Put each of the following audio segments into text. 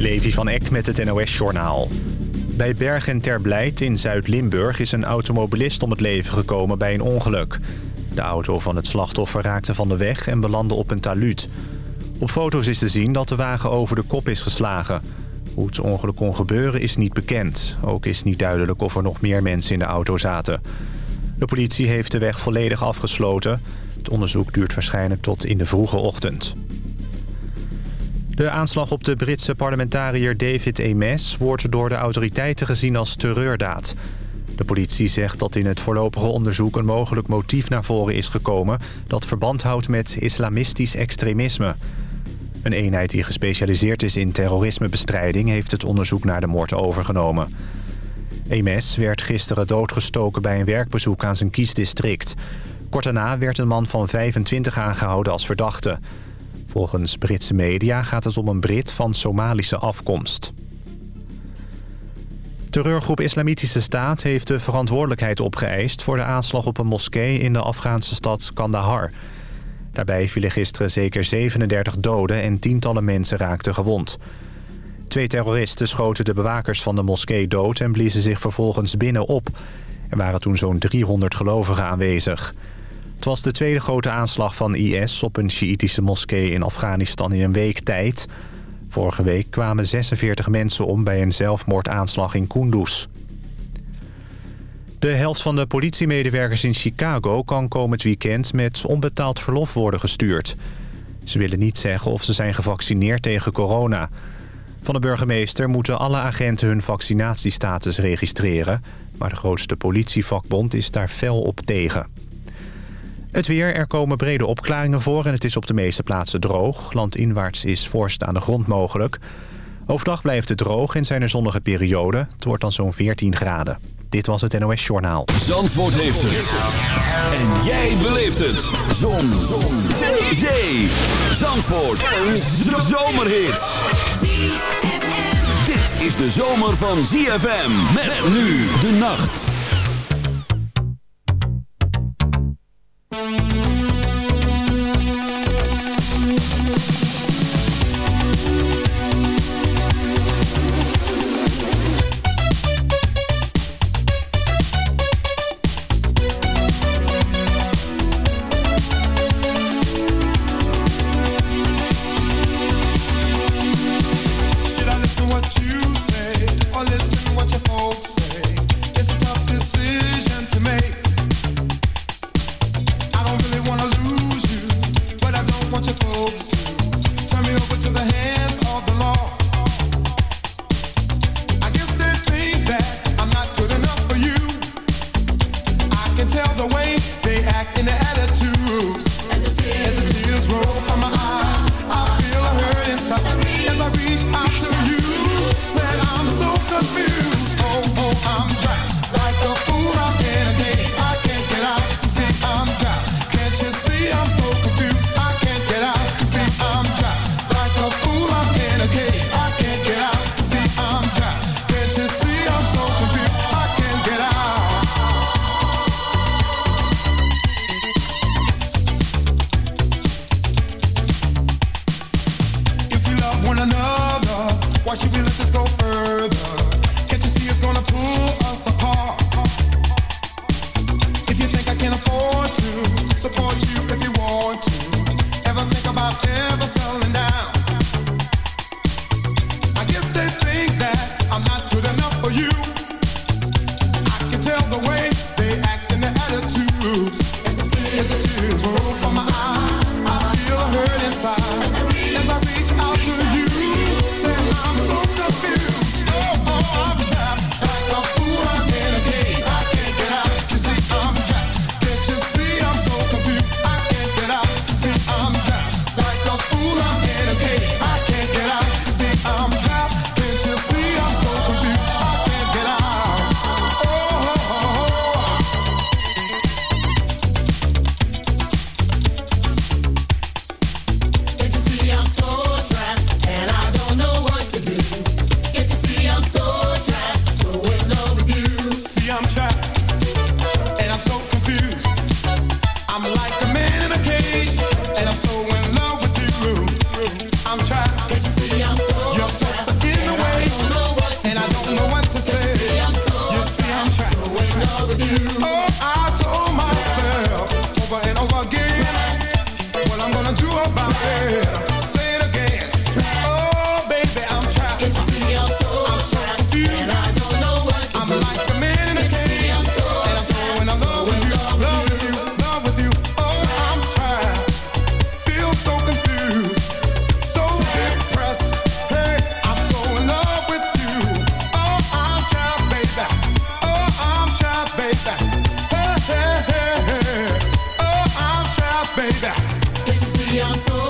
Levi van Eck met het NOS-journaal. Bij Bergen ter Blijt in Zuid-Limburg is een automobilist om het leven gekomen bij een ongeluk. De auto van het slachtoffer raakte van de weg en belandde op een taluut. Op foto's is te zien dat de wagen over de kop is geslagen. Hoe het ongeluk kon gebeuren is niet bekend. Ook is niet duidelijk of er nog meer mensen in de auto zaten. De politie heeft de weg volledig afgesloten. Het onderzoek duurt waarschijnlijk tot in de vroege ochtend. De aanslag op de Britse parlementariër David Ames wordt door de autoriteiten gezien als terreurdaad. De politie zegt dat in het voorlopige onderzoek een mogelijk motief naar voren is gekomen... dat verband houdt met islamistisch extremisme. Een eenheid die gespecialiseerd is in terrorismebestrijding... heeft het onderzoek naar de moord overgenomen. Ames werd gisteren doodgestoken bij een werkbezoek aan zijn kiesdistrict. Kort daarna werd een man van 25 aangehouden als verdachte... Volgens Britse media gaat het om een Brit van Somalische afkomst. Terreurgroep Islamitische Staat heeft de verantwoordelijkheid opgeëist... voor de aanslag op een moskee in de Afghaanse stad Kandahar. Daarbij vielen gisteren zeker 37 doden en tientallen mensen raakten gewond. Twee terroristen schoten de bewakers van de moskee dood... en bliezen zich vervolgens binnen op. Er waren toen zo'n 300 gelovigen aanwezig... Het was de tweede grote aanslag van IS op een Sjiïtische moskee in Afghanistan in een week tijd. Vorige week kwamen 46 mensen om bij een zelfmoordaanslag in Kunduz. De helft van de politiemedewerkers in Chicago kan komend weekend met onbetaald verlof worden gestuurd. Ze willen niet zeggen of ze zijn gevaccineerd tegen corona. Van de burgemeester moeten alle agenten hun vaccinatiestatus registreren... maar de grootste politievakbond is daar fel op tegen. Het weer, er komen brede opklaringen voor en het is op de meeste plaatsen droog. Landinwaarts is vorst aan de grond mogelijk. Overdag blijft het droog en zijn er zonnige perioden. Het wordt dan zo'n 14 graden. Dit was het NOS Journaal. Zandvoort heeft het. En jij beleeft het. Zon. Zon. Zee. Zee. Zandvoort. Een zomerhit. Dit is de zomer van ZFM. Met nu de nacht. Why should we let this go further? Can't you see it's gonna pull us apart? If you think I can afford to support you if you want to, ever think about ever selling down? confiance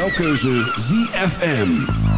Jouw keuze ZFM.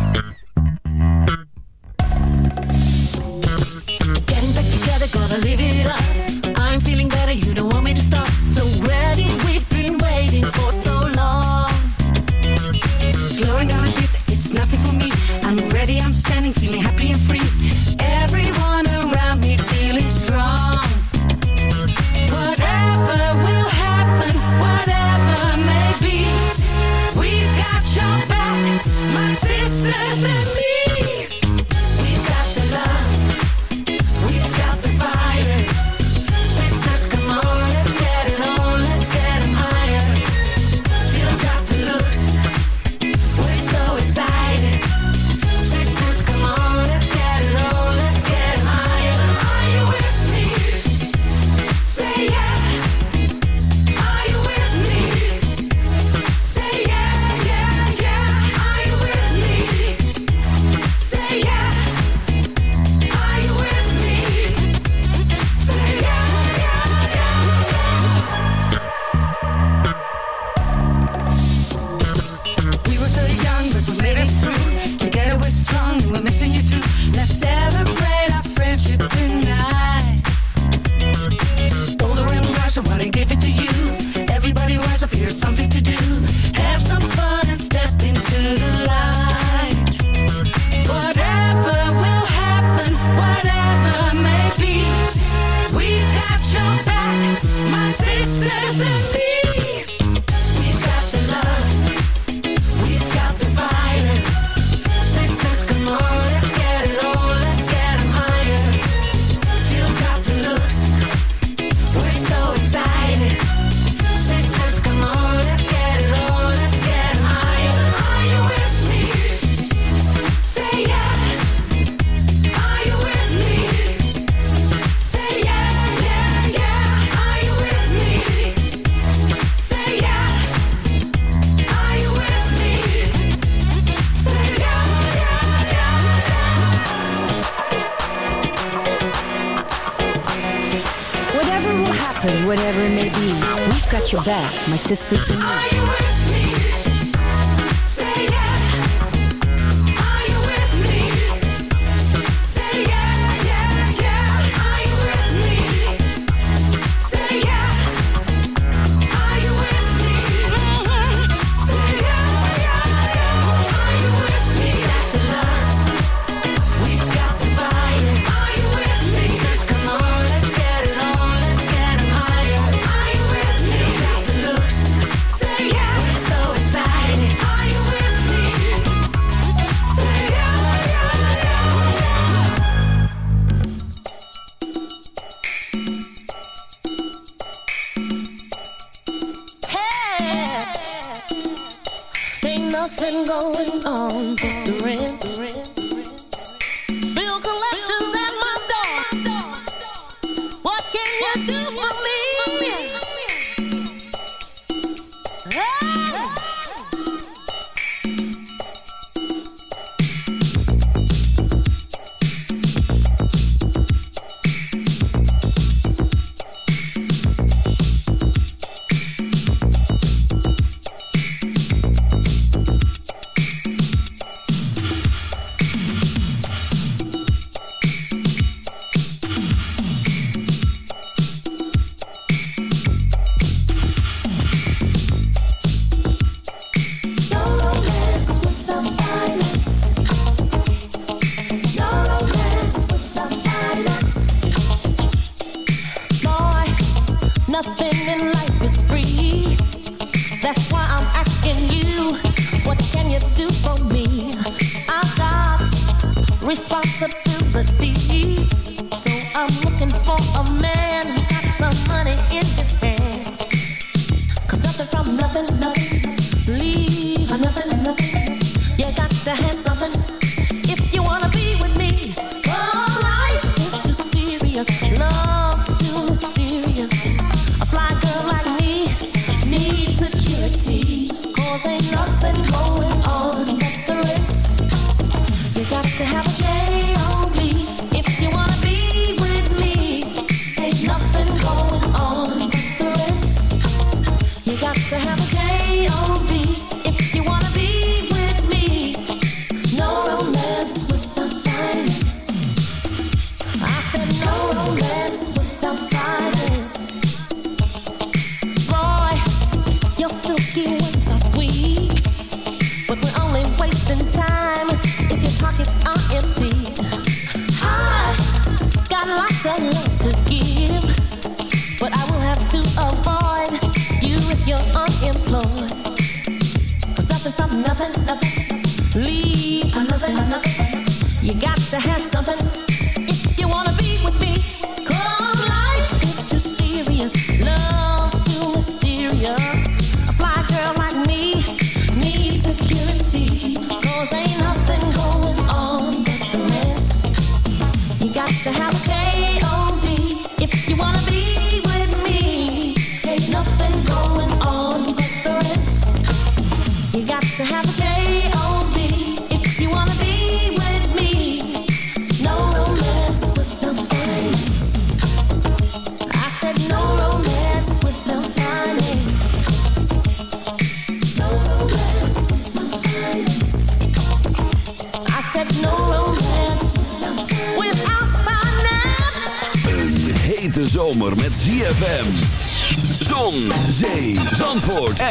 we're missing you too. Let's say. And me. nothing going on but the rent.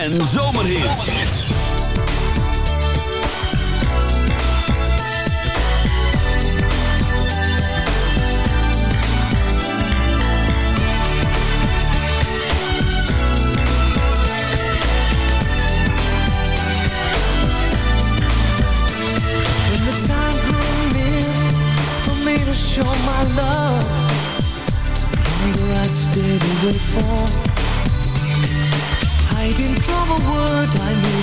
en zo.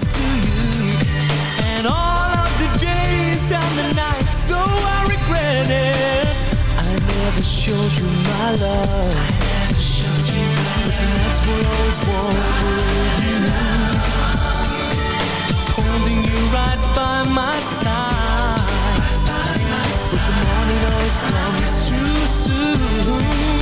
to you. And all of the days and the nights So I regret it. I never showed you my love. That's what I Holding you right by my side. But the morning always comes too soon.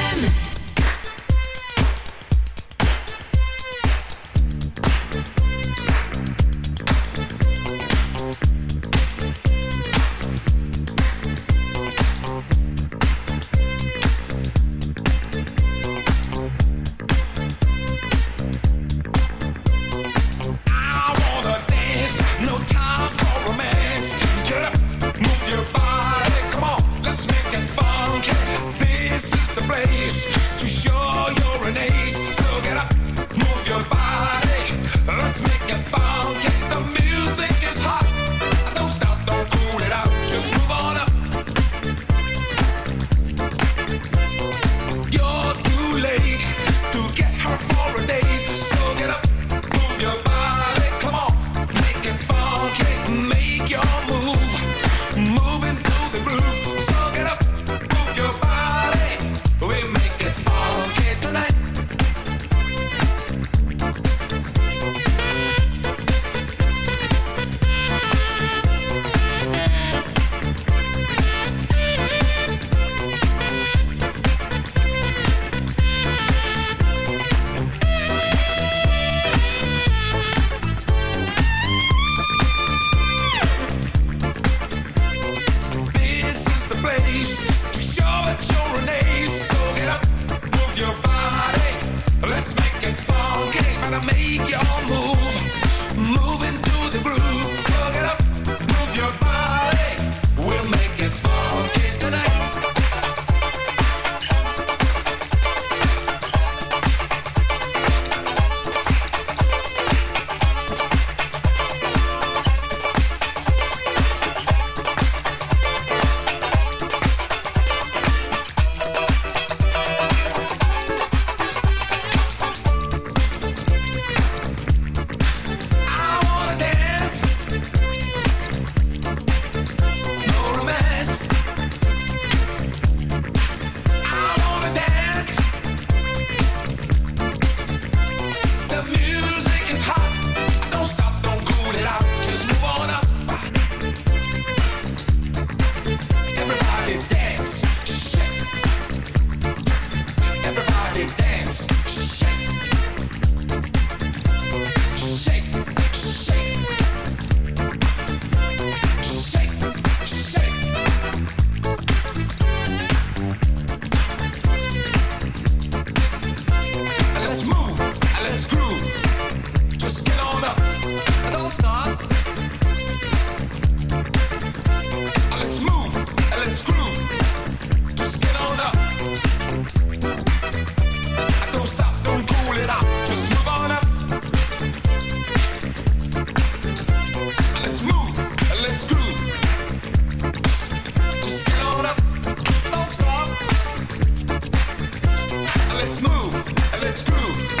it's groove.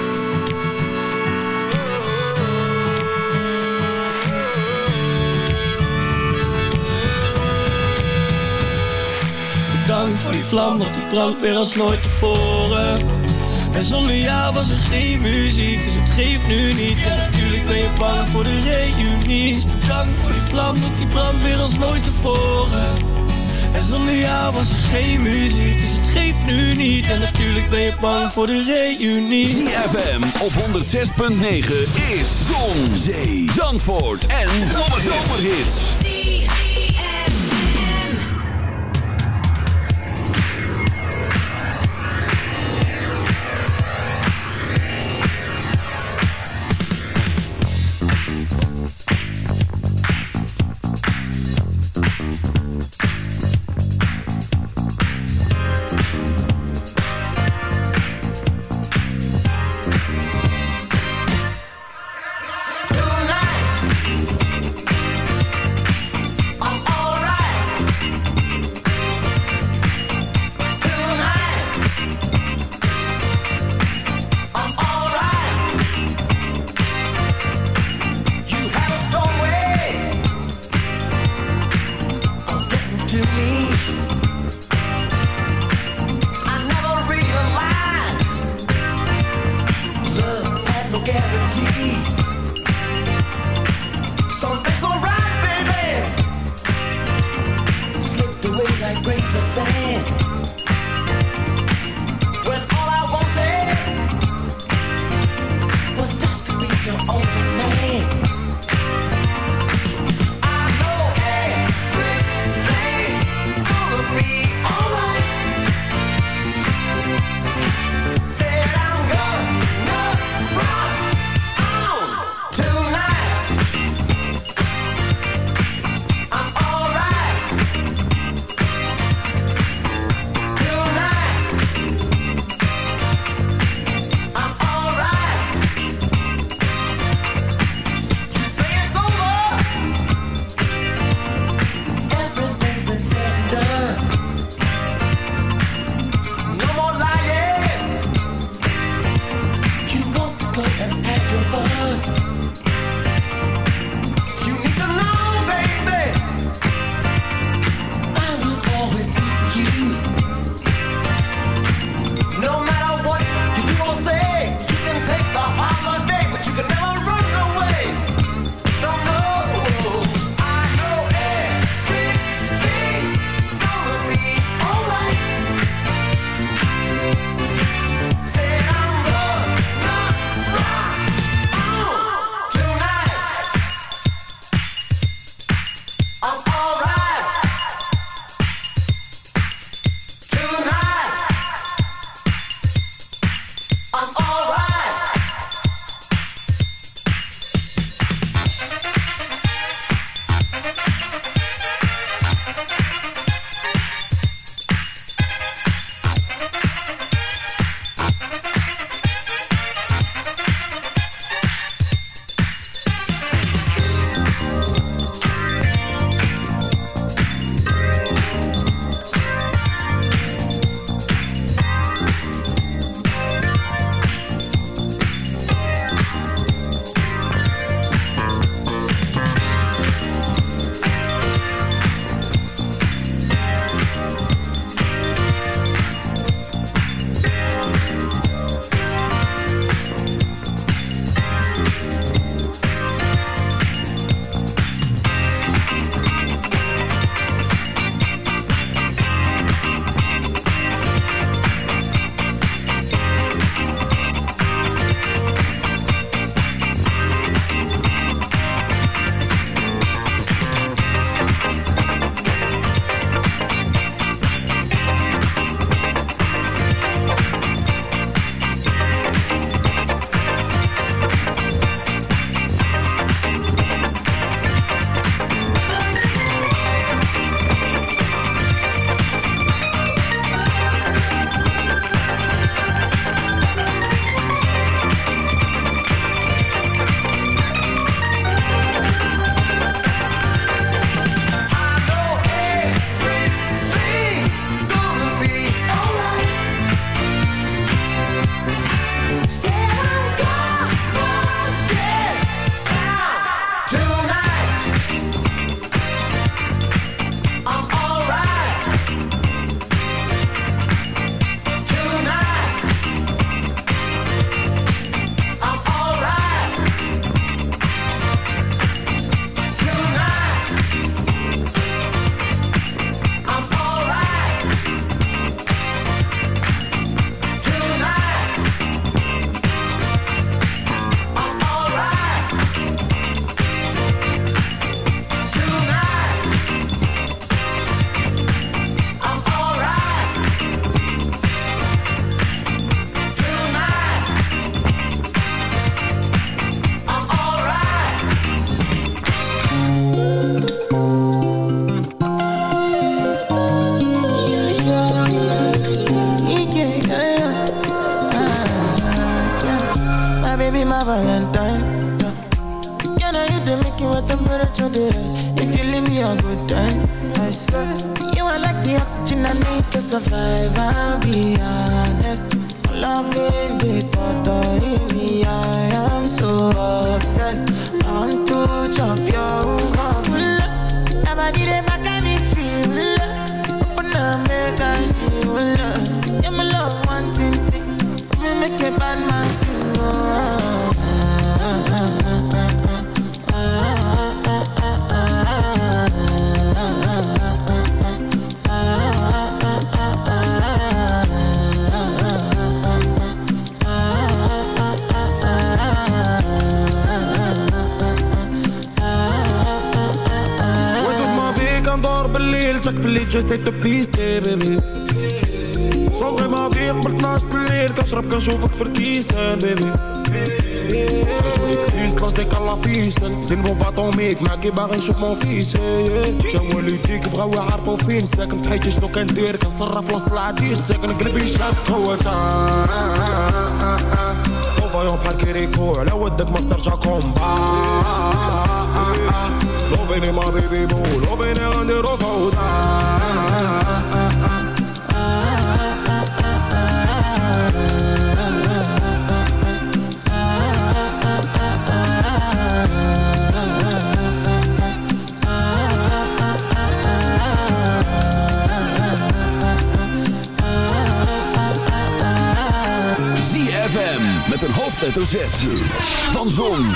Bedankt voor die vlam, want die brandt weer als nooit tevoren. En zonder jou was er geen muziek, dus het geeft nu niet. En natuurlijk ben je bang voor de reunie. Dus bedankt voor die vlam, want die brandt weer als nooit tevoren. En zonder jou was er geen muziek, dus het geeft nu niet. En natuurlijk ben je bang voor de reunie. ZFM op 106.9 is Zon, Zee, Zandvoort en Zomerhits. بالليل جاي سيت بيستي بيبي صوغي ما فيك قبل 12 الليل كنشرب كنشوفك في الكيسان بيبي خرجوني كريس لاصديك على فيسن زين بون باطوميك معاكي باغي نشوف مون فيس جا والديك بغاو يعرفو فين ساكن في حياتي شنو كندير كنصرف وسط العديس ساكن قلبي شاف هو فايون بحال كيريكو على ودك ما ترجع كومبا loving in my baby boo, loving it under the. Met een hoofdletter Z van Zon,